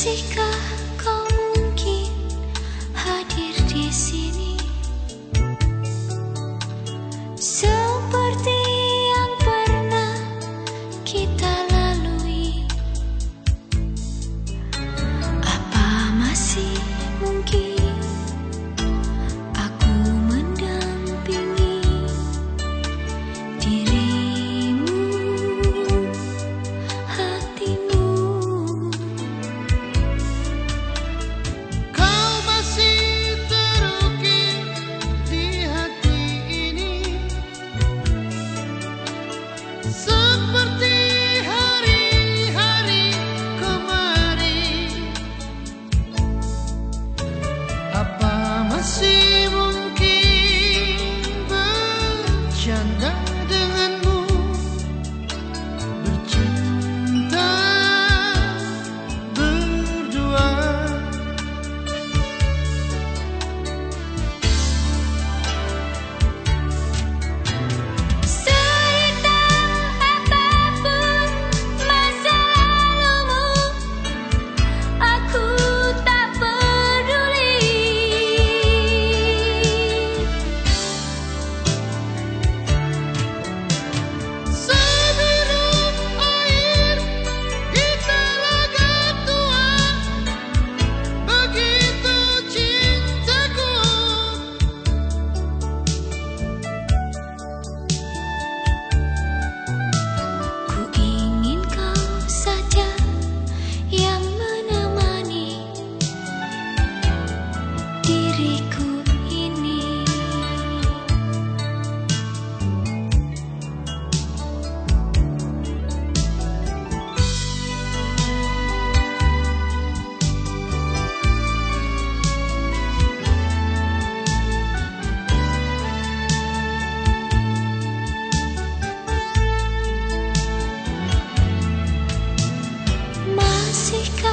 Masihkah kau mungkin hadir di sini? kasih